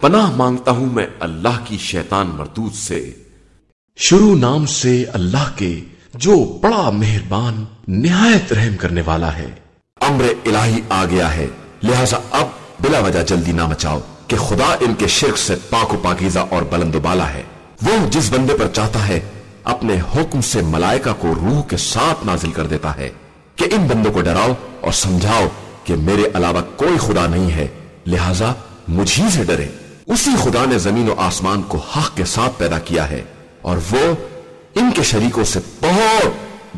پناہ مانگتا ہوں میں اللہ کی شیطان مردود سے۔ شروع نام سے اللہ کے جو بڑا مہربان، نہایت رحم کرنے والا ہے۔ امر الہی آ گیا ہے، لہذا اب بلا وجہ جلدی نہ مچاؤ کہ خدا ان کے شرک سے پاک و پاکیزہ اور بلند و بالا ہے۔ وہ جس بندے پر چاہتا ہے، اپنے حکم سے ملائکہ کو روح کے ساتھ نازل کر دیتا ہے۔ کہ ان بندوں کو ڈراؤ اور سمجھاؤ کہ میرے علاوہ کوئی خدا نہیں ہے، لہذا مجھے سے ڈرے۔ اسی خدا نے زمین و آسمان کو حق کے ساتھ پیدا کیا ہے اور وہ ان کے شریکوں سے بہت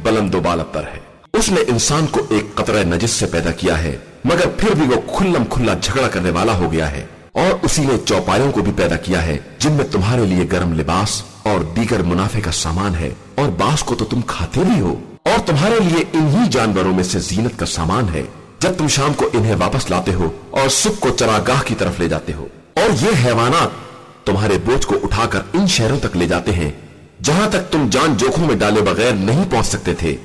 بلند و بالتر ہے۔ اس نے انسان کو ایک قطرہ نجس سے پیدا کیا ہے، مگر پھر بھی وہ کھلم کھلا جھگڑا کرنے والا ہو گیا ہے۔ اور اسی نے چوپایوں کو بھی پیدا کیا ہے، جن میں تمہارے لیے گرم لباس اور دیگر منافع کا سامان ہے۔ اور باس کو تو تم کھاتے بھی ہو۔ اور تمہارے لیے انہی جانوروں میں سے زینت کا سامان ہے۔ جب تم شام کو انہیں واپس لاتے ہو اور سکھ کو چراگاہ کی طرف لے جاتے ہو۔ اور یہ حیوانات تمہارے بوجھ کو اٹھا کر ان شہروں تک لے جاتے ہیں، جہاں تک تم جان جوکھوں میں ڈالے بغیر نہیں پہنچ سکتے تھے۔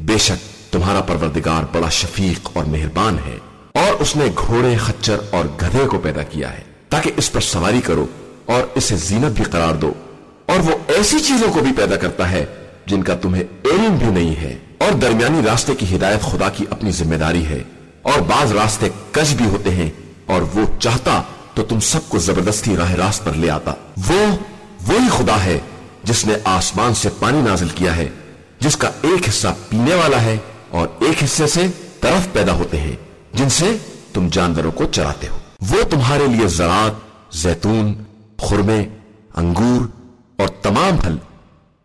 بے شک تمہارا پروردگار بڑا شفیق اور مہربان ہے، اور اس نے گھوڑے، خچر اور گدھے کو پیدا کیا ہے۔ تاکہ اس پر سواری کرو اور اسے زینت بھی قرار دو۔ اور وہ ایسی چیزوں کو بھی پیدا کرتا ہے جن کا تمہیں علم بھی نہیں ہے۔ اور درمیانی راستے کی ہدایت خدا کی اپنی ذمہ داری ہے۔ اور بعض راستے کج بھی ہوتے ہیں اور وہ چاہتا تو تم سب کو زبردستی راہ راست پر لے آتا۔ وہ، وہی خدا ہے جس نے آسمان سے پانی نازل کیا ہے، جس کا ایک حصہ پینے والا ہے اور ایک حصے سے طرف پیدا ہوتے ہیں، جن سے تم جانوروں کو چراتے ہو۔ وہ تمہارے لیے زراعت، زیتون، خرمے، انگور اور تمام پھل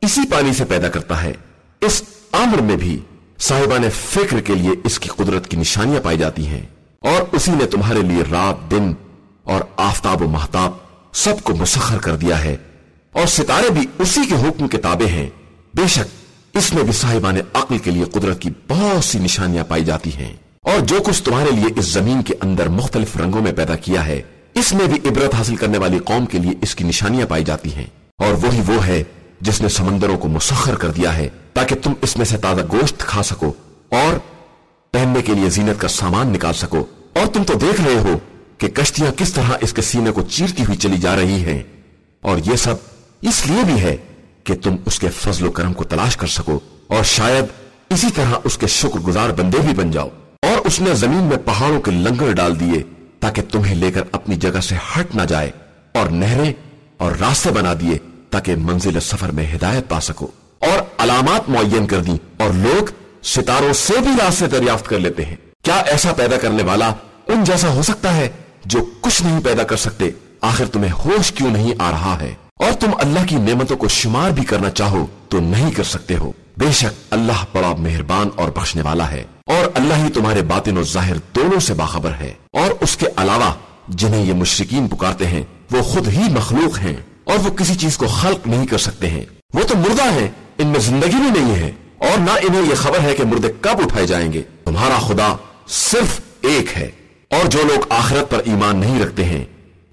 اسی پانی سے پیدا کرتا ہے۔ اس امر میں بھی صاحبان فکر کے لیے اس کی قدرت کی نشانیاں پائی جاتی ہیں اور اسی نے تمہارے لیے رات دن اور آفتاب و محتاب سب کو مسخر کر دیا ہے اور ستارے بھی اسی کے حکم کے تابع ہیں۔ بے شک، اس میں بھی صاحبان عقل کے لیے قدرت کی بہت سی نشانیاں پائی جاتی ہیں۔ اور جو کچھ تمہارے لیے اس زمین کے اندر مختلف رنگوں میں پیدا کیا ہے، اس میں بھی عبرت حاصل کرنے والی قوم کے لیے اس کی نشانیاں پائی جاتی ہیں۔ اور وہی وہ ہے جس نے سمندروں کو مسخر کر دیا ہے، تاکہ تم اس میں سے تازہ گوشت کھا سکو اور پہننے کے لیے زینت کا سامان نکال سکو۔ اور تم تو دیکھ رہے ہو کہ کشتیاں کس طرح اس کے سینے کو چیرتی ہوئی چلی جا رہی ہیں۔ اور یہ سب اس لیے بھی ہے کہ تم اس کے فضل و کرم کو تلاش کر سکو اور شاید اسی طرح اس کے شکر گزار بندے بھی بن جاؤ۔ اور اس نے زمین میں پہاڑوں کے لنگر ڈال دیے تاکہ تمہیں لے کر اپنی جگہ سے ہٹ نہ جائے اور نہریں اور راستے بنا دیے تاکہ منزل سفر میں ہدایت پا سکو۔ اور علامات معین کر دی اور لوگ ستاروں سے بھی راستے دریافت کر لیتے ہیں۔ کیا ایسا پیدا کرنے والا ان جیسا ہو سکتا ہے جو کچھ نہیں پیدا کر سکتے، آخر تمہیں ہوش کیوں نہیں آ رہا ہے؟ اور تم اللہ کی نعمتوں کو شمار بھی کرنا چاہو تو نہیں کر سکتے ہو۔ بے شک اللہ بڑا مہربان اور بخشنے والا ہے، اور اللہ ہی تمہارے باطن و ظاہر دونوں سے باخبر ہے۔ اور اس کے علاوہ جنہیں یہ مشرقین پکارتے ہیں، وہ خود ہی مخلوق ہیں اور وہ کسی چیز کو خلق نہیں کر سکتے ہیں۔ وہ تو مردہ ہیں، ان میں زندگی بھی نہیں ہے۔ اور نہ انہیں یہ خبر ہے کہ مردے کب اٹھائے جائیں گے۔ تمہارا خدا صرف ایک ہے۔ اور جو لوگ آخرت پر ایمان نہیں رکھتے ہیں،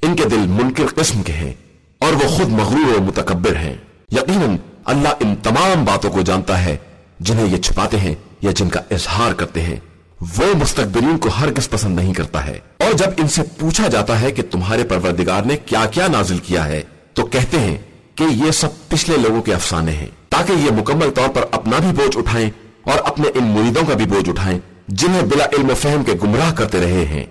ان کے دل منکر قسم کے ہیں اور وہ خود مغرور و متکبر ہیں۔ یقیناً اللہ ان تمام باتوں کو جانتا ہے، جنہیں یہ چھپاتے ہیں یا جن کا اظہار کرتے ہیں۔ وہ مستقبرین کو ہر کس پسند نہیں کرتا ہے۔ اور جب ان سے پوچھا جاتا ہے کہ تمہارے پروردگار نے کیا کیا نازل کیا ہے، تو کہتے ہیں کہ یہ سب پچھلے لوگوں کے افسانے ہیں، تاکہ یہ مکمل طور پر اپنا بھی بوجھ اٹھائیں اور اپنے ان مریدوں کا بھی بوجھ اٹھائیں۔ جنہیں بلا علم و فہم کے گمراہ کرتے رہے ہیں۔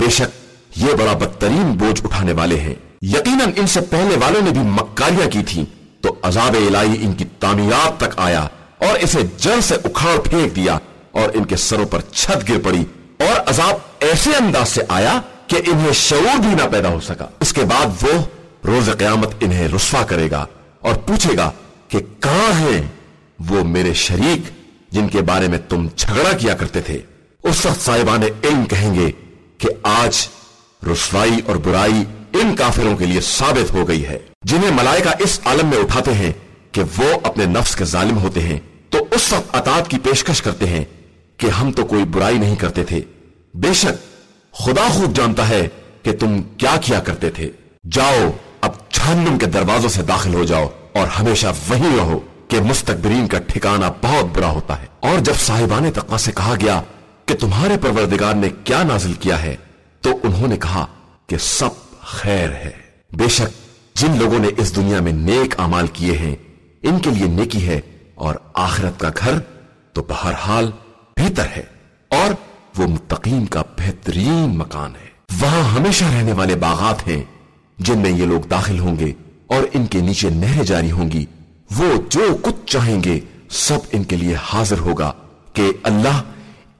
بے شک یہ بڑا بدترین بوجھ اٹھانے والے ہیں۔ یقیناً ان سے پہلے والوں نے بھی مکاریاں کی تھی تو عذاب الہی ان کی تعمیرات تک آیا اور اسے جڑ سے اکھاڑ پھینک دیا اور ان کے سروں پر چھت گر پڑی۔ اور عذاب ایسے انداز سے آیا کہ انہیں شعور بھی نہ پیدا ہو سکا۔ اس کے بعد وہ روز قیامت انہیں رسوا کرے گا اور پوچھے گا کہ کہاں ہیں وہ میرے شریک جن کے بارے میں تم جھگڑا کیا کرتے تھے۔ اس وقت صاحبان علم کہیں گے کہ آج رسوائی اور برائی ان کافروں کے لیے ثابت ہو گئی ہے۔ جنہیں ملائکہ اس عالم میں اٹھاتے ہیں کہ وہ اپنے نفس کے ظالم ہوتے ہیں، تو اس وقت اطاعت کی پیشکش کرتے ہیں کہ ہم تو کوئی برائی نہیں کرتے تھے۔ بے شک، خدا خوب جانتا ہے کہ تم کیا کیا کرتے تھے۔ جاؤ، اب جہنم کے دروازوں سے داخل ہو جاؤ اور ہمیشہ وہی رہو کہ مستقبرین کا ٹھکانہ بہت برا ہوتا ہے۔ اور جب صاحبان تقوی سے کہا گیا کہ تمہارے پروردگار نے کیا نازل کیا ہے، تو انہوں نے کہا کہ سب خیر ہے۔ بے شک جن لوگوں نے اس دنیا میں نیک امال کیے ہیں، ان کے لیے نیکی ہے اور آخرت کا گھر تو بہرحال بہتر ہے اور وہ متقین کا بہترین مکان ہے۔ وہاں ہمیشہ رہنے والے باغات ہیں جن میں یہ لوگ داخل ہوں گے اور ان کے نیچے نہریں جاری ہوں گی۔ وہ جو کچھ چاہیں گے، سب ان کے لیے حاضر ہوگا کہ اللہ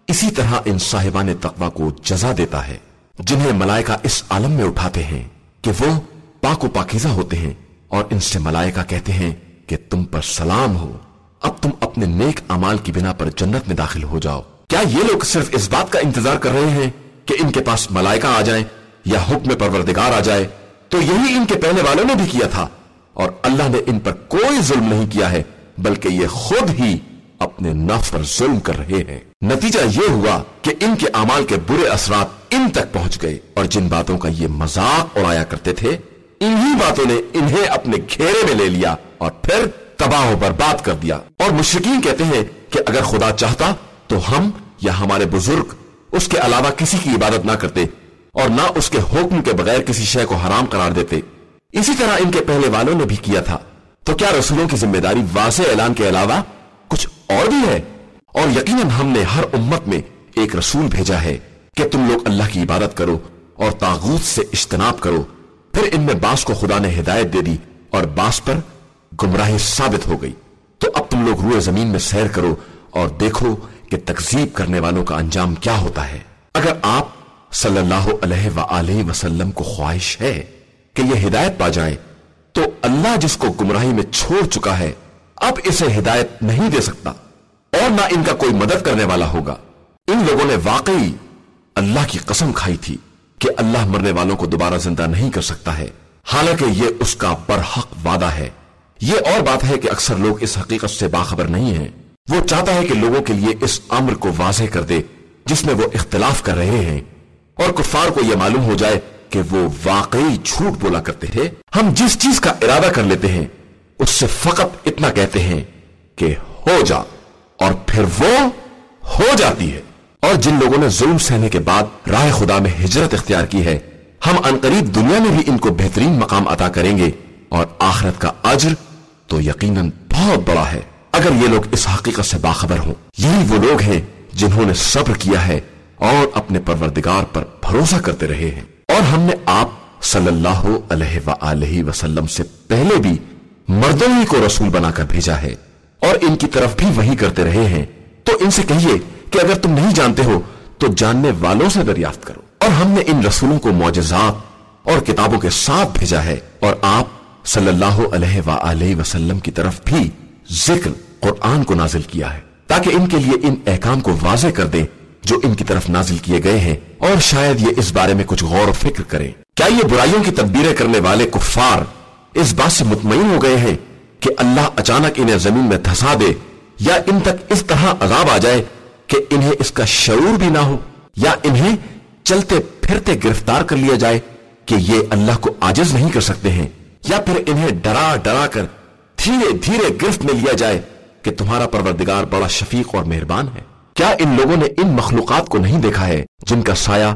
اسی طرح ان صاحبان تقوی کو جزا دیتا ہے، جنہیں ملائکہ اس عالم میں اٹھاتے ہیں کہ وہ پاک و پاکیزہ ہوتے ہیں اور ان سے ملائکہ کہتے ہیں کہ تم پر سلام ہو۔ اب تم اپنے نیک امال کی بنا پر جنت میں داخل ہو جاؤ۔ کیا یہ لوگ صرف اس بات کا انتظار کر رہے ہیں کہ ان کے پاس ملائکہ آ جائیں یا حکم پروردگار آ جائے؟ تو یہی ان کے پہلے والوں نے بھی کیا تھا۔ اور اللہ نے ان پر کوئی ظلم نہیں کیا ہے، بلکہ یہ خود ہی اپنے نفس پر ظلم کر رہے ہیں۔ نتیجہ یہ ہوا کہ ان کے اعمال کے برے اثرات ان تک پہنچ گئے اور جن باتوں کا یہ مذاق اڑایا کرتے تھے، انہی باتوں نے انہیں اپنے گھیرے میں لے لیا اور پھر تباہ و برباد کر دیا۔ اور مشرقین کہتے ہیں کہ اگر خدا چاہتا تو ہم یا ہمارے بزرگ اس کے علاوہ کسی کی عبادت نہ کرتے اور نہ اس کے حکم کے بغیر کسی شے کو حرام قرار دیتے۔ اسی طرح ان کے پہلے والوں نے بھی کیا تھا۔ تو کیا رسولوں کی ذمہ داری واضح اعلان کے علاوہ کچھ اور بھی ہے۔ اور یقیناً ہم نے ہر امت میں ایک رسول بھیجا ہے کہ تم لوگ اللہ کی عبادت کرو اور تاغوت سے اجتناب کرو۔ پھر ان میں باس کو خدا نے ہدایت دے دی اور باس پر گمراہی ثابت ہو گئی۔ تو اب تم لوگ روئے زمین میں سیر کرو اور دیکھو کہ تکذیب کرنے والوں کا انجام کیا ہوتا ہے۔ اگر آپ صلی اللہ علیہ وآلہ وسلم کو خواہش ہے کہ یہ ہدایت پا جائیں تو اللہ جس کو گمراہی میں چھوڑ چکا ہے اب اسے ہدایت نہیں دے سکتا اور نہ ان کا کوئی مدد کرنے والا ہوگا۔ ان لوگوں نے واقعی اللہ کی قسم کھائی تھی کہ اللہ مرنے والوں کو دوبارہ زندہ نہیں کر سکتا ہے۔ حالانکہ یہ اس کا برحق وعدہ ہے۔ یہ اور بات ہے کہ اکثر لوگ اس حقیقت سے باخبر نہیں ہیں۔ وہ چاہتا ہے کہ لوگوں کے لیے اس امر کو واضح کر دے جس میں وہ اختلاف کر رہے ہیں۔ اور کفار کو یہ معلوم ہو جائے کہ وہ واقعی جھوٹ بولا کرتے تھے ہم جس چیز کا ارادہ کر لیتے ہیں اس سے فقط اتنا کہتے ہیں کہ ہو جا اور پھر وہ ہو جاتی ہے۔ اور جن لوگوں نے ظلم سہنے کے بعد راہ خدا میں ہجرت اختیار کی ہے، ہم انقریب دنیا میں بھی ان کو بہترین مقام عطا کریں گے اور آخرت کا اجر تو یقیناً بہت بڑا ہے۔ اگر یہ لوگ اس حقیقت سے باخبر ہوں، یہی وہ لوگ ہیں جنہوں نے صبر کیا ہے اور اپنے پروردگار پر بھروسہ کرتے رہے ہیں۔ اور ہم نے آپ صلی اللہ علیہ وآلہ وسلم سے پہلے بھی مردوں ہی کو رسول بنا کر بھیجا ہے۔ اور ان کی طرف بھی وہی کرتے رہے ہیں۔ تو ان سے کہیے کہ اگر تم نہیں جانتے ہو، تو جاننے والوں سے دریافت کرو۔ اور ہم نے ان رسولوں کو معجزات اور کتابوں کے ساتھ بھیجا ہے۔ اور آپ صلی اللہ علیہ وآلہ وسلم کی طرف بھی ذکر قرآن کو نازل کیا ہے۔ تاکہ ان کے لیے ان احکام کو واضح کر دیں جو ان کی طرف نازل کیے گئے ہیں۔ اور شاید یہ اس بارے میں کچھ غور و فکر کریں۔ کیا یہ برائیوں کی تدبیریں کرنے والے کفار اس بات سے مطمئن ہو گئے ہیں کہ اللہ اچانک انہیں زمین میں دھسا دے یا ان تک اس طرح عذاب آ جائے کہ انہیں اس کا شعور بھی نہ ہو یا انہیں چلتے پھرتے گرفتار کر لیا جائے کہ یہ اللہ کو آجز نہیں کر سکتے ہیں یا پھر انہیں ڈرا ڈرا کر دھیرے دھیرے گرفت میں لیا جائے کہ تمہارا پروردگار بڑا شفیق اور مہربان ہے۔ کیا ان لوگوں نے ان مخلوقات کو نہیں دیکھا ہے جن کا سایہ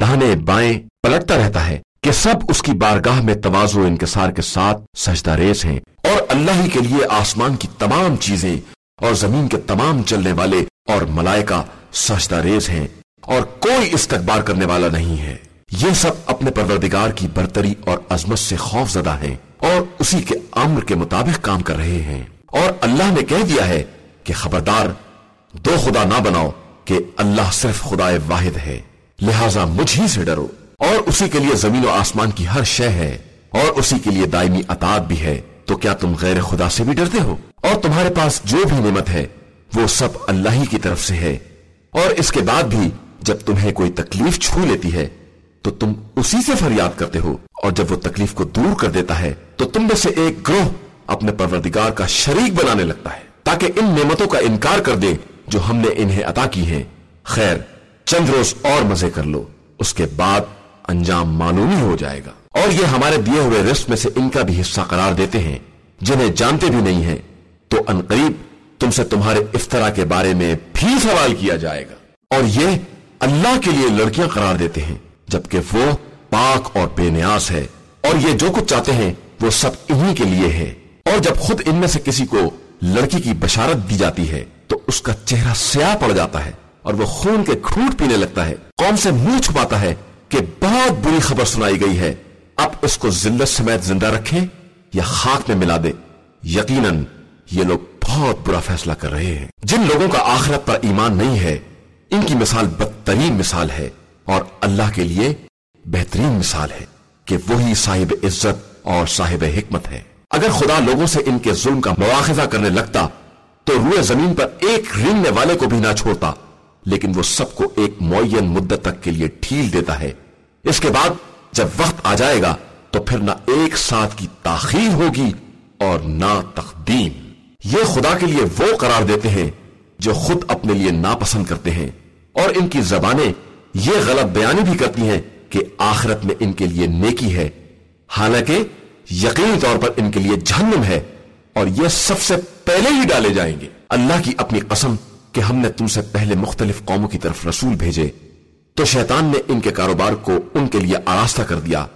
دہنے بائیں پلٹتا رہتا ہے؟ کہ سب اس کی بارگاہ میں توازو انکسار کے ساتھ سجدہ ریز ہیں اور اللہ ہی کے لیے آسمان کی تمام چیزیں اور زمین کے تمام چلنے والے اور ملائکہ سجدہ ریز ہیں اور کوئی استقبار کرنے والا نہیں ہے۔ یہ سب اپنے پروردگار کی برتری اور عظمت سے خوف زدہ ہیں اور اسی کے امر کے مطابق کام کر رہے ہیں۔ اور اللہ نے کہہ دیا ہے کہ خبردار، دو خدا نہ بناؤ کہ اللہ صرف خدا واحد ہے۔ لہذا مجھ ہی سے ڈرو۔ اور اسی کے لیے زمین و آسمان کی ہر شے ہے، اور اسی کے لیے دائمی اطاعت بھی ہے۔ تو کیا تم غیر خدا سے بھی ڈرتے ہو؟ اور تمہارے پاس جو بھی نعمت ہے، وہ سب اللہ ہی کی طرف سے ہے۔ اور اس کے بعد بھی جب تمہیں کوئی تکلیف چھو لیتی ہے، تو تم اسی سے فریاد کرتے ہو۔ اور جب وہ تکلیف کو دور کر دیتا ہے، تو تم میں سے ایک گروہ اپنے پروردگار کا شریک بنانے لگتا ہے۔ تاکہ ان نعمتوں کا انکار کر دے جو ہم نے انہیں عطا کی ہیں۔ خیر، چند روز اور مزے کر لو۔ اس کے بعد انجام معلوم ہی ہو جائے گا۔ اور یہ ہمارے دیے ہوئے رسک میں سے ان کا بھی حصہ قرار دیتے ہیں، جنہیں جانتے بھی نہیں ہیں۔ تو انقریب، تم سے تمہارے افطرا کے بارے میں بھی سوال کیا جائے گا۔ اور یہ اللہ کے لیے لڑکیاں قرار دیتے ہیں، جبکہ وہ پاک اور بے نیاز ہے۔ اور یہ جو کچھ چاہتے ہیں، وہ سب انہی کے لیے ہے اور جب خود ان میں سے کسی کو لڑکی کی بشارت دی جاتی ہے، تو اس کا چہرہ سیاہ پڑ جاتا ہے اور وہ خون کے کھوٹ پینے لگتا ہے۔ قوم سے منہ چھپاتا ہے کہ بہت بری خبر سنائی گئی ہے۔ اب اس کو ذلت سمیت زندہ رکھے یا خاک میں ملا دے یقیناً یہ لوگ بہت برا فیصلہ کر رہے ہیں۔ جن لوگوں کا آخرت پر ایمان نہیں ہے، ان کی مثال بدترین مثال ہے اور اللہ کے لیے بہترین مثال ہے کہ وہی صاحب عزت اور صاحب حکمت ہے۔ اگر خدا لوگوں سے ان کے ظلم کا مواخذہ کرنے لگتا تو روئے زمین پر ایک رنگنے والے کو بھی نہ چھوڑتا، لیکن وہ سب کو ایک معین مدت تک کے لیے ٹھیل دیتا ہے۔ اس کے بعد جب وقت آ جائے گا تو پھر نہ ایک ساتھ کی تاخیر ہوگی اور نہ تقدیم۔ یہ خدا کے لیے وہ قرار دیتے ہیں جو خود اپنے لیے ناپسند کرتے ہیں۔ اور ان کی زبانیں یہ غلط بیانی بھی کرتی ہیں کہ آخرت میں ان کے لیے نیکی ہے۔ حالانکہ یقینی طور پر ان کے لیے جہنم ہے اور یہ سب سے پہلے ہی ڈالے جائیں گے۔ اللہ کی اپنی قسم کہ ہم نے تم سے پہلے مختلف قوموں کی طرف رسول بھیجے۔ تو شیطان نے ان کے کاروبار کو ان کے لیے آراستہ کر دیا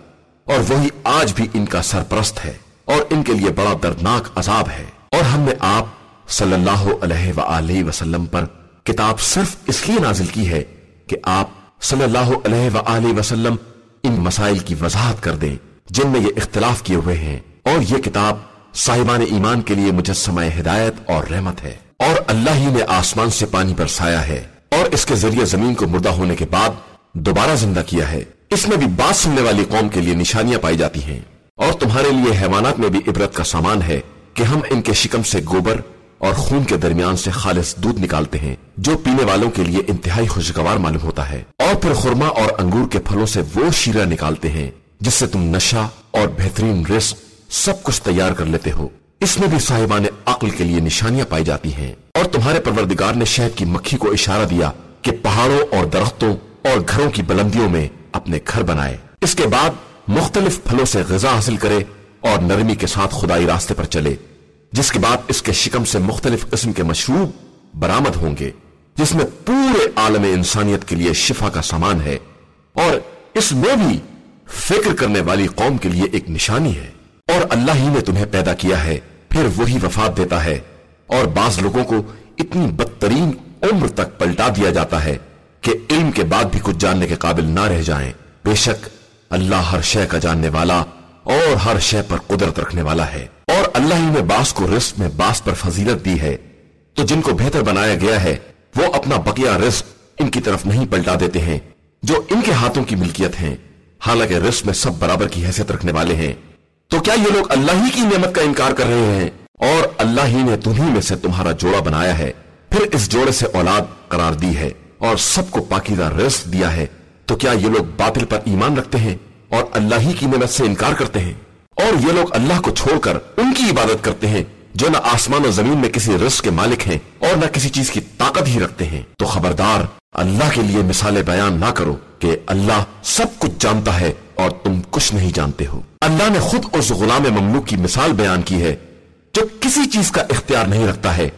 اور وہی آج بھی ان کا سرپرست ہے اور ان کے لیے بڑا دردناک عذاب ہے۔ اور ہم نے آپ صلی اللہ علیہ وآلہ وسلم پر کتاب صرف اس لیے نازل کی ہے کہ آپ صلی اللہ علیہ وآلہ وسلم ان مسائل کی وضاحت کر دیں جن میں یہ اختلاف کیے ہوئے ہیں اور یہ کتاب صاحبان ایمان کے لیے مجسمہ ہدایت اور رحمت ہے۔ اور اللہ ہی نے آسمان سے پانی برسایا ہے۔ اور اس کے ذریعے زمین کو مردہ ہونے کے بعد دوبارہ زندہ کیا ہے۔ اس میں بھی بات سننے والی قوم کے لیے نشانیاں پائی جاتی ہیں۔ اور تمہارے لیے حیوانات میں بھی عبرت کا سامان ہے کہ ہم ان کے شکم سے گوبر اور خون کے درمیان سے خالص دودھ نکالتے ہیں، جو پینے والوں کے لیے انتہائی خوشگوار معلوم ہوتا ہے۔ اور پھر خورما اور انگور کے پھلوں سے وہ شیرہ نکالتے ہیں، جس سے تم نشہ اور بہترین رزق سب کچھ تیار کر لیتے ہو۔ اس میں بھی صاحبان عقل کے لیے نشانیاں پائی جاتی ہیں۔ اور تمہارے پروردگار نے شہد کی مکھی کو اشارہ دیا کہ پہاڑوں اور درختوں اور گھروں کی بلندیوں میں اپنے گھر بنائے۔ اس کے بعد مختلف پھلوں سے غذا حاصل کرے اور نرمی کے ساتھ خدائی راستے پر چلے، جس کے بعد اس کے شکم سے مختلف قسم کے مشروب برآمد ہوں گے، جس میں پورے عالم انسانیت کے لیے شفا کا سامان ہے۔ اور اس میں بھی فکر کرنے والی قوم کے لیے ایک نشانی ہے۔ اور اللہ ہی نے تمہیں پیدا کیا ہے، پھر وہی وفات دیتا ہے۔ اور بعض لوگوں کو اتنی بدترین عمر تک پلٹا دیا جاتا ہے کہ علم کے بعد بھی کچھ جاننے کے قابل نہ رہ جائیں۔ بے شک اللہ ہر شے کا جاننے والا اور ہر شے پر قدرت رکھنے والا ہے۔ اور اللہ ہی نے باس کو رزق میں باس پر فضیلت دی ہے۔ تو جن کو بہتر بنایا گیا ہے، وہ اپنا بقیہ رزق ان کی طرف نہیں پلٹا دیتے ہیں، جو ان کے ہاتھوں کی ملکیت ہیں۔ حالانکہ رزق میں سب برابر کی حیثیت رکھنے والے ہیں۔ تو کیا یہ لوگ اللہ ہی کی نعمت کا انکار کر رہے ہیں؟ اور اللہ ہی نے تمہیں میں سے تمہارا جوڑا بنایا ہے۔ پھر اس جوڑے سے اولاد قرار دی ہے اور سب کو پاکیزہ رزق دیا ہے۔ تو کیا یہ لوگ باطل پر ایمان رکھتے ہیں اور اللہ ہی کی نعمت سے انکار کرتے ہیں؟ اور یہ لوگ اللہ کو چھوڑ کر ان کی عبادت کرتے ہیں جو نہ آسمان و زمین میں کسی رزق کے مالک ہیں اور نہ کسی چیز کی طاقت ہی رکھتے ہیں۔ تو خبردار، اللہ کے لیے مثالیں بیان نہ کرو کہ اللہ سب کچھ جانتا ہے اور تم کچھ نہیں جانتے ہو۔ اللہ نے خود اس غلام مملوک کی مثال بیان کی ہے جو کسی چیز کا اختیار نہیں رکھتا ہے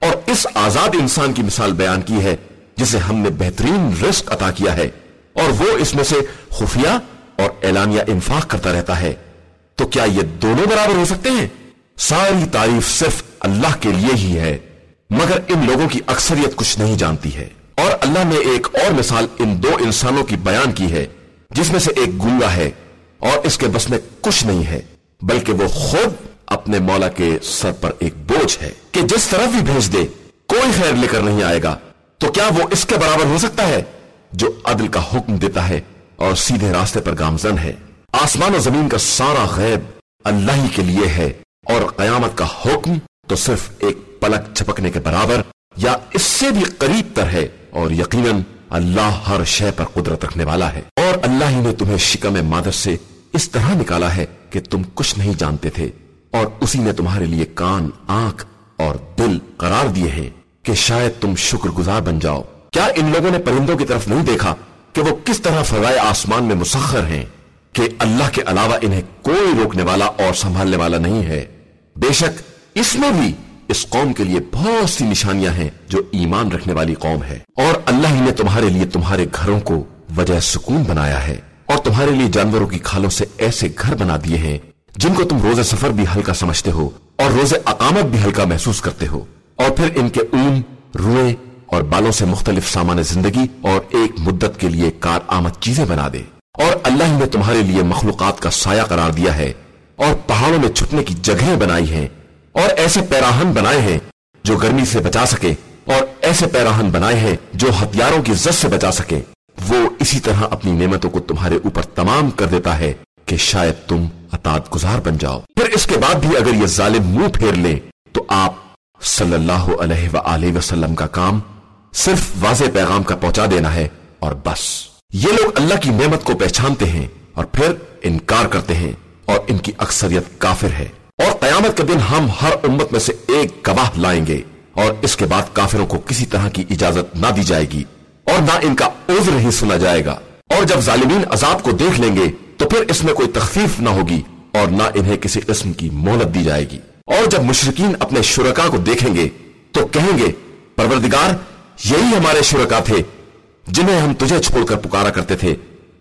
اور اس آزاد انسان کی مثال بیان کی ہے جسے ہم نے بہترین رزق عطا کیا ہے اور وہ اس میں سے خفیہ اور اعلانیہ انفاق کرتا رہتا ہے۔ تو کیا یہ دونوں برابر ہو سکتے ہیں؟ ساری تعریف صرف اللہ کے لیے ہی ہے، مگر ان لوگوں کی اکثریت کچھ نہیں جانتی ہے۔ اور اللہ نے ایک اور مثال ان دو انسانوں کی بیان کی ہے، جس میں سے ایک گنگا ہے۔ اور اس کے بس میں کچھ نہیں ہے، بلکہ وہ خود اپنے مولا کے سر پر ایک بوجھ ہے کہ جس طرف بھی بھیج دے، کوئی خیر لے کر نہیں آئے گا۔ تو کیا وہ اس کے برابر ہو سکتا ہے؟ جو عدل کا حکم دیتا ہے اور سیدھے راستے پر گامزن ہے۔ آسمان و زمین کا سارا غیب اللہ ہی کے لیے ہے اور قیامت کا حکم تو صرف ایک پلک چھپکنے کے برابر یا اس سے بھی قریب تر ہے اور یقیناً اللہ ہر شے پر قدرت رکھنے والا ہے۔ اور اللہ ہی نے تمہیں شکم مادر سے اس طرح نکالا ہے کہ تم کچھ نہیں جانتے تھے۔ اور اسی نے تمہارے لیے کان، آنکھ اور دل قرار دیے ہیں کہ شاید تم شکر گزار بن جاؤ۔ کیا ان لوگوں نے پرندوں کی طرف نہیں دیکھا کہ وہ کس طرح فضائے آسمان میں مسخر ہیں کہ اللہ کے علاوہ انہیں کوئی روکنے والا اور سنبھالنے والا نہیں ہے؟ بے شک اس میں بھی اس قوم کے لیے بہت سی نشانیاں ہیں جو ایمان رکھنے والی قوم ہے۔ اور اللہ ہی نے تمہارے لیے تمہارے گھروں کو وجہ سکون بنایا ہے۔ اور تمہارے لیے جانوروں کی کھالوں سے ایسے گھر بنا دیے ہیں جن کو تم روز سفر بھی ہلکا سمجھتے ہو اور روز اقامت بھی ہلکا محسوس کرتے ہو۔ اور پھر ان کے اون، روئے اور بالوں سے مختلف سامان زندگی اور ایک مدت کے لیے کار آمد چیزیں بنا دے۔ اور اللہ نے تمہارے لیے مخلوقات کا سایہ قرار دیا ہے اور پہاڑوں میں چھٹنے کی جگہیں بنائی ہیں۔ اور ایسے پیراہن بنائے ہیں جو گرمی سے بچا سکے اور ایسے پیراہن بنائے ہیں جو ہتھیاروں کی زد سے بچا سکے۔ وہ اسی طرح اپنی نعمتوں کو تمہارے اوپر تمام کر دیتا ہے کہ شاید تم اطاعت گزار بن جاؤ۔ پھر اس کے بعد بھی اگر یہ ظالم منہ پھیر لے، تو آپ صلی اللہ علیہ وآلہ وسلم کا کام صرف واضح پیغام کا پہنچا دینا ہے اور بس۔ یہ لوگ اللہ کی نعمت کو پہچانتے ہیں اور پھر انکار کرتے ہیں اور ان کی اکثریت کافر ہے۔ اور قیامت کے دن ہم ہر امت میں سے ایک گواہ لائیں گے اور اس کے بعد کافروں کو کسی طرح کی اجازت نہ دی جائے گی اور نہ ان کا عذر ہی سنا جائے گا۔ اور جب ظالمین عذاب کو دیکھ لیں گے تو پھر اس میں کوئی تخفیف نہ ہوگی اور نہ انہیں کسی قسم کی مہلت دی جائے گی۔ اور جب مشرقین اپنے شرکا کو دیکھیں گے تو کہیں گے، پروردگار، یہی ہمارے شرکا تھے جنہیں ہم تجھے چھوڑ کر پکارا کرتے تھے۔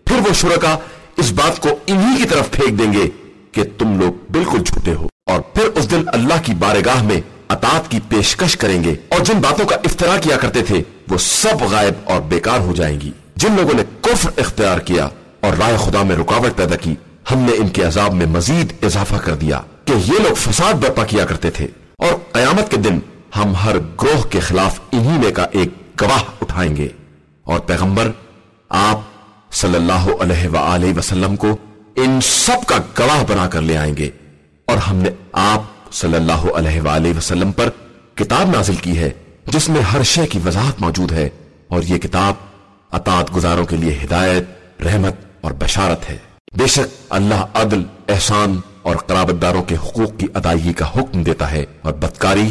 پھر وہ شرکا اس بات کو انہی کی طرف پھینک دیں گے کہ تم لوگ بالکل جھوٹے ہو۔ اور پھر اس دن اللہ کی بارگاہ میں اطاعت کی پیشکش کریں گے۔ اور جن باتوں کا افطرا کیا کرتے تھے، وہ سب غائب اور بیکار ہو جائیں گی۔ جن لوگوں نے کفر اختیار کیا اور رائے خدا میں رکاوٹ پیدا کی، ہم نے ان کے عذاب میں مزید اضافہ کر دیا کہ یہ لوگ فساد برپا کیا کرتے تھے۔ اور قیامت کے دن ہم ہر گروہ کے خلاف انہی میں کا ایک گواہ اٹھائیں گے۔ اور پیغمبر، آپ صلی اللہ علیہ وآلہ وسلم کو ان سب کا گواہ بنا کر لے آئیں گے۔ اور ہم نے آپ صلی اللہ علیہ وآلہ وسلم پر کتاب نازل کی ہے، جس میں ہر شے کی وضاحت موجود ہے۔ اور یہ کتاب اطاعت گزاروں کے لیے ہدایت، رحمت اور بشارت ہے۔ بے شک اللہ عدل، احسان اور قرابت داروں کے حقوق کی ادائیگی کا حکم دیتا ہے اور بدکاری،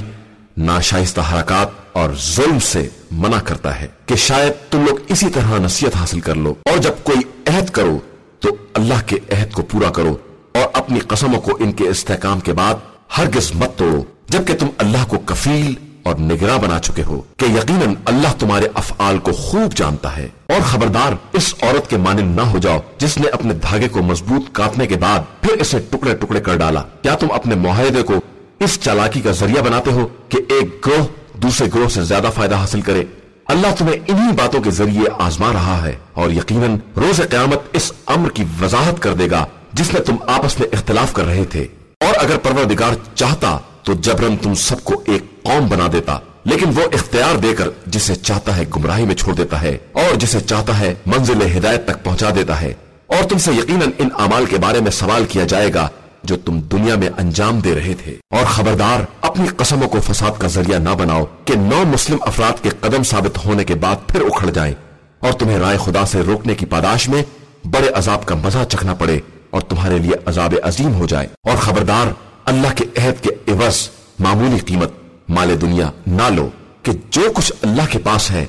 ناشائستہ حرکات اور ظلم سے منع کرتا ہے کہ شاید تم لوگ اسی طرح نصیحت حاصل کر لو۔ اور جب کوئی عہد کرو تو اللہ کے عہد کو پورا کرو اور اپنی قسموں کو ان کے استحکام کے بعد ہرگز مت توڑو، جبکہ تم اللہ کو کفیل اور نگراں بنا چکے ہو کہ یقیناً اللہ تمہارے افعال کو خوب جانتا ہے۔ اور خبردار، اس عورت کے مانند نہ ہو جاؤ جس نے اپنے دھاگے کو مضبوط کاٹنے کے بعد پھر اسے ٹکڑے ٹکڑے کر ڈالا۔ کیا تم اپنے معاہدے کو اس چالاکی کا ذریعہ بناتے ہو کہ ایک گروہ دوسرے گروہ سے زیادہ فائدہ حاصل کرے؟ اللہ تمہیں انہی باتوں کے ذریعے آزما رہا ہے اور یقیناً روز قیامت اس امر کی وضاحت کر دے گا جس میں تم آپس میں اختلاف کر رہے تھے۔ اور اگر پروردگار چاہتا تو جبرن تم سب کو ایک قوم بنا دیتا، لیکن وہ اختیار دے کر جسے چاہتا ہے گمراہی میں چھوڑ دیتا ہے اور جسے چاہتا ہے منزل ہدایت تک پہنچا دیتا ہے۔ اور تم سے یقیناً ان اعمال کے بارے میں سوال کیا جائے گا جو تم دنیا میں انجام دے رہے تھے۔ اور خبردار، اپنی قسموں کو فساد کا ذریعہ نہ بناؤ کہ نو مسلم افراد کے قدم ثابت ہونے کے بعد پھر اکھڑ جائیں۔ اور تمہیں رائے خدا سے روکنے کی پاداش میں بڑے عذاب کا مزہ چکھنا پڑے اور تمہارے لیے عذاب عظیم ہو جائے۔ اور خبردار، اللہ کے عہد کے عوض معمولی قیمت مال دنیا نہ لو کہ جو کچھ اللہ کے پاس ہے،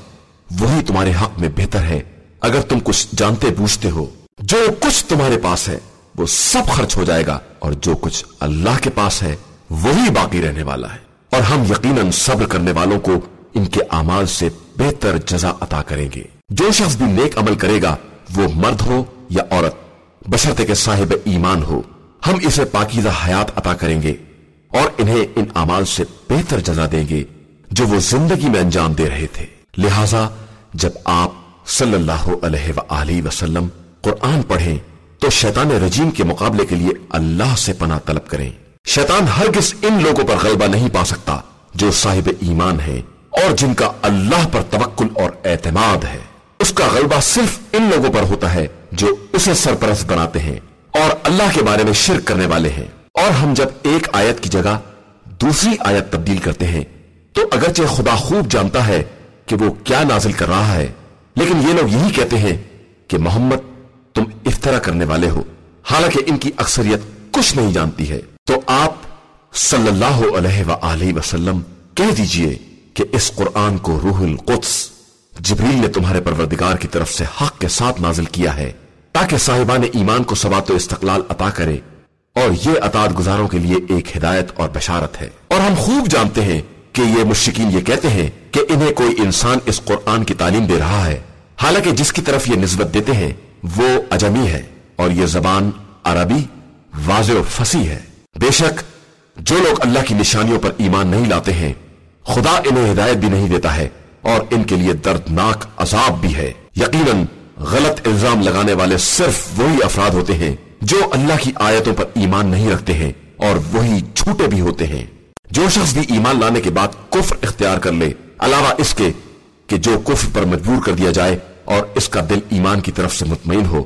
وہی تمہارے حق میں بہتر ہے۔ اگر تم کچھ جانتے بوجھتے ہو، جو کچھ تمہارے پاس ہے وہ سب خرچ ہو جائے گا اور جو کچھ اللہ کے پاس ہے، وہی باقی رہنے والا ہے۔ اور ہم یقیناً صبر کرنے والوں کو ان کے اعمال سے بہتر جزا عطا کریں گے۔ جو شخص بھی نیک عمل کرے گا، وہ مرد ہو یا عورت بشرتے کے صاحب ایمان ہو۔ ہم اسے پاکیزہ حیات عطا کریں گے اور انہیں ان اعمال سے بہتر جزا دیں گے جو وہ زندگی میں انجام دے رہے تھے۔ لہذا، جب آپ صلی اللہ علیہ وآلہ وسلم قرآن پڑھیں تو شیطان رجیم کے مقابلے کے لیے اللہ سے پناہ طلب کریں۔ شیطان ہرگز ان لوگوں پر غلبہ نہیں پا سکتا جو صاحب ایمان ہے اور جن کا اللہ پر توکل اور اعتماد ہے۔ اس کا غلبہ صرف ان لوگوں پر ہوتا ہے جو اسے سرپرست بناتے ہیں اور اللہ کے بارے میں شرک کرنے والے ہیں۔ اور ہم جب ایک آیت کی جگہ دوسری آیت تبدیل کرتے ہیں تو اگرچہ خدا خوب جانتا ہے کہ وہ کیا نازل کر رہا ہے، لیکن یہ لوگ یہی کہتے ہیں کہ محمد تم افطرا کرنے والے ہو۔ حالانکہ ان کی اکثریت کچھ نہیں جانتی ہے۔ تو آپ صلی اللہ علیہ وآلہ وسلم کہہ دیجیے کہ اس قرآن کو روح القدس جبریل نے تمہارے پروردگار کی طرف سے حق کے ساتھ نازل کیا ہے، تاکہ صاحبان ایمان کو سبات و استقلال عطا کرے۔ اور یہ اطاعت گزاروں کے لیے ایک ہدایت اور بشارت ہے۔ اور ہم خوب جانتے ہیں کہ یہ مشکین یہ کہتے ہیں کہ انہیں کوئی انسان اس قرآن کی تعلیم دے رہا ہے۔ حالانکہ جس کی طرف یہ نسبت دیتے ہیں وہ اجمی ہے اور یہ زبان عربی واضح و فصیح ہے۔ بے شک جو لوگ اللہ کی نشانیوں پر ایمان نہیں لاتے ہیں، خدا انہیں ہدایت بھی نہیں دیتا ہے اور ان کے لیے دردناک عذاب بھی ہے۔ یقیناً غلط الزام لگانے والے صرف وہی افراد ہوتے ہیں جو اللہ کی آیتوں پر ایمان نہیں رکھتے ہیں اور وہی جھوٹے بھی ہوتے ہیں۔ جو شخص بھی ایمان لانے کے بعد کفر اختیار کر لے، علاوہ اس کے کہ جو کفر پر مجبور کر دیا جائے اور اس کا دل ایمان کی طرف سے مطمئن ہو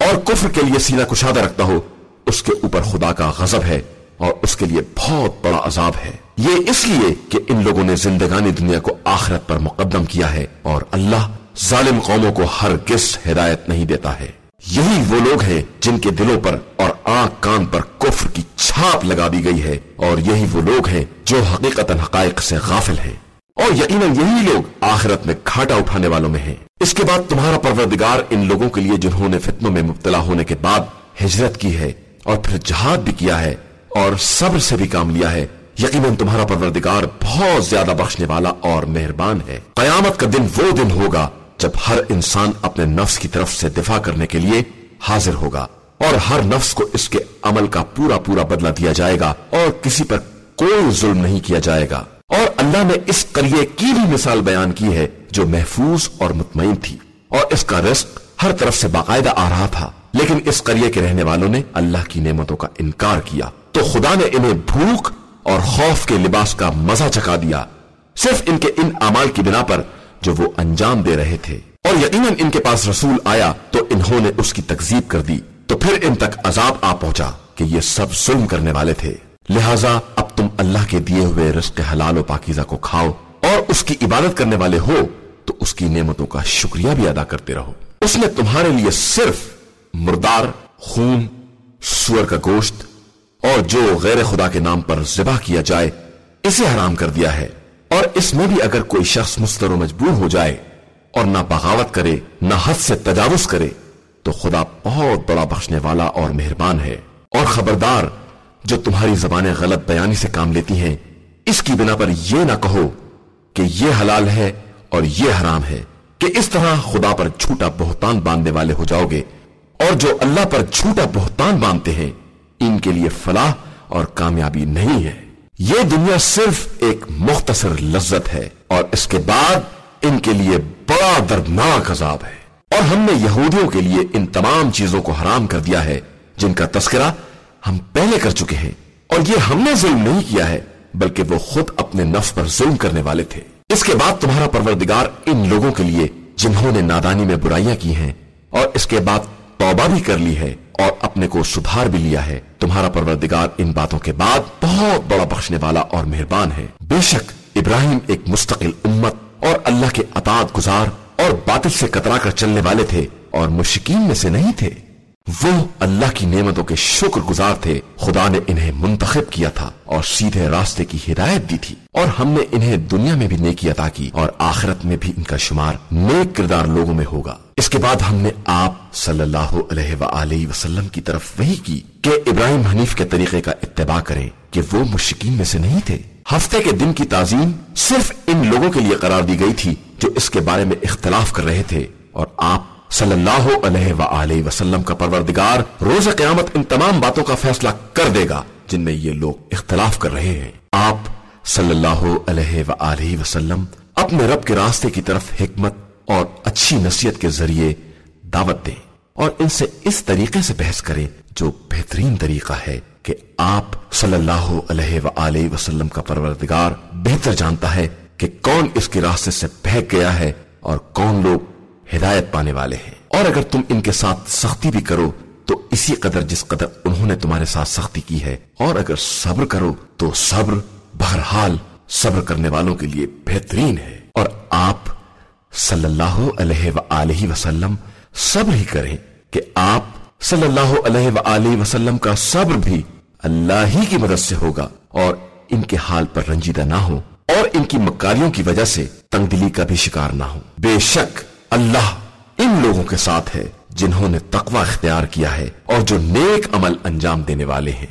اور کفر کے لیے سینہ کشادہ رکھتا ہو، اس کے اوپر خدا کا غضب ہے اور اس کے لیے بہت بڑا عذاب ہے۔ یہ اس لیے کہ ان لوگوں نے زندگانی دنیا کو آخرت پر مقدم کیا ہے اور اللہ ظالم قوموں کو ہر کس ہدایت نہیں دیتا ہے۔ یہی وہ لوگ ہیں جن کے دلوں پر اور آنکھ کان پر کفر کی چھاپ لگا دی گئی ہے اور یہی وہ لوگ ہیں جو حقیقت حقائق سے غافل ہیں۔ اور یقیناً یہی لوگ آخرت میں کھاٹا اٹھانے والوں میں ہیں۔ اس کے بعد تمہارا پروردگار ان لوگوں کے لیے جنہوں نے فتنوں میں مبتلا ہونے کے بعد ہجرت کی ہے اور پھر جہاد بھی کیا ہے اور صبر سے بھی کام لیا ہے۔ یقیناً تمہارا پروردگار بہت زیادہ بخشنے والا اور مہربان ہے۔ قیامت کا دن وہ دن ہوگا جب ہر انسان اپنے نفس کی طرف سے دفاع کرنے کے لیے حاضر ہوگا اور ہر نفس کو اس کے عمل کا پورا پورا بدلہ دیا جائے گا اور کسی پر کوئی ظلم نہیں کیا جائے گا۔ اور اللہ نے اس قریے کی بھی مثال بیان کی ہے جو محفوظ اور مطمئن تھی اور اس کا رزق ہر طرف سے باقاعدہ آ رہا تھا۔ لیکن اس قریے کے رہنے والوں نے اللہ کی نعمتوں کا انکار کیا۔ تو خدا نے انہیں بھوک اور خوف کے لباس کا مزہ چکا دیا۔ صرف ان کے ان اعمال کی بنا پر جو وہ انجام دے رہے تھے۔ اور یقیناً ان کے پاس رسول آیا تو انہوں نے اس کی تکزیب کر دی۔ تو پھر ان تک عذاب آ پہنچا کہ یہ سب ظلم کرنے والے تھے۔ لہٰذا اب تم اللہ کے دیے ہوئے رزق حلال و پاکیزہ کو کھاؤ اور اس کی عبادت کرنے والے ہو، تو اس کی نعمتوں کا شکریہ بھی ادا کرتے رہو۔ اس نے تمہارے لیے صرف مردار، خون، سور کا گوشت اور جو غیر خدا کے نام پر ذبح کیا جائے، اسے حرام کر دیا ہے۔ اور اس میں بھی اگر کوئی شخص مستر و مجبور ہو جائے اور نہ بغاوت کرے، نہ حد سے تجاوز کرے، تو خدا بہت بڑا بخشنے والا اور مہربان ہے۔ اور خبردار جو تمہاری زبانیں غلط بیانی سے کام لیتی ہیں، اس کی بنا پر یہ نہ کہو کہ یہ حلال ہے اور یہ حرام ہے کہ اس طرح خدا پر جھوٹا بہتان باندھنے والے ہو جاؤ گے اور جو اللہ پر جھوٹا بہتان باندھتے ہیں، ان کے لیے فلاح اور کامیابی نہیں ہے۔ یہ دنیا صرف ایک مختصر لذت ہے اور اس کے بعد ان کے لیے بڑا دردناک عذاب ہے۔ اور ہم نے یہودیوں کے لیے ان تمام چیزوں کو حرام کر دیا ہے، جن کا تذکرہ ہم پہلے کر چکے ہیں اور یہ ہم نے ظلم نہیں کیا ہے، بلکہ وہ خود اپنے نفس پر ظلم کرنے والے تھے۔ اس کے بعد تمہارا پروردگار ان لوگوں کے لیے جنہوں نے نادانی میں برائیاں کی ہیں، اور اس کے بعد توبہ بھی کر لی ہے اور اپنے کو سدھار بھی لیا ہے۔ تمہارا پروردگار ان باتوں کے بعد بہت بڑا بخشنے والا اور مہربان ہے۔ بے شک ابراہیم ایک مستقل امت اور اللہ کے اطاعت گزار اور باطل سے کترا کر چلنے والے تھے اور مشکین میں سے نہیں تھے۔ وہ اللہ کی نعمتوں کے شکر گزار تھے۔ خدا نے انہیں منتخب کیا تھا اور سیدھے راستے کی ہدایت دی تھی۔ اور ہم نے انہیں دنیا میں بھی نیکی عطا کی اور آخرت میں بھی ان کا شمار نیک کردار لوگوں میں ہوگا۔ اس کے بعد ہم نے آپ صلی اللہ علیہ وآلہ وسلم کی طرف وہی کی کہ ابراہیم حنیف کے طریقے کا اتباع کریں کہ وہ مشکین میں سے نہیں تھے۔ ہفتے کے دن کی تعظیم صرف ان لوگوں کے لیے قرار دی گئی تھی جو اس کے بارے میں اختلاف کر رہے تھے اور آپ صلی اللہ علیہ وآلہ وسلم کا پروردگار روز قیامت ان تمام باتوں کا فیصلہ کر دے گا جن میں یہ لوگ اختلاف کر رہے ہیں۔ آپ صلی اللہ علیہ وآلہ وسلم اپنے رب کے راستے کی طرف حکمت اور اچھی نصیحت کے ذریعے دعوت دیں اور ان سے اس طریقے سے بحث کریں جو بہترین طریقہ ہے کہ آپ صلی اللہ علیہ وآلہ وسلم کا پروردگار بہتر جانتا ہے کہ کون اس کے راستے سے بہک گیا ہے اور کون لوگ ہدایت پانے والے ہیں۔ اور اگر تم ان کے ساتھ سختی بھی کرو، تو اسی قدر جس قدر انہوں نے تمہارے ساتھ سختی کی ہے۔ اور اگر صبر کرو، تو صبر بہرحال صبر کرنے والوں کے لیے بہترین ہے۔ اور آپ صلی اللہ علیہ وآلہ وسلم صبر ہی کریں کہ آپ صلی اللہ علیہ وآلہ وسلم کا صبر بھی اللہ ہی کی مدد سے ہوگا۔ اور ان کے حال پر رنجیدہ نہ ہو اور ان کی مکاریوں کی وجہ سے تنگ دلی کا بھی شکار نہ ہو بے شک اللہ ان لوگوں کے ساتھ ہے جنہوں نے تقوی اختیار کیا ہے اور جو نیک عمل انجام دینے والے ہیں۔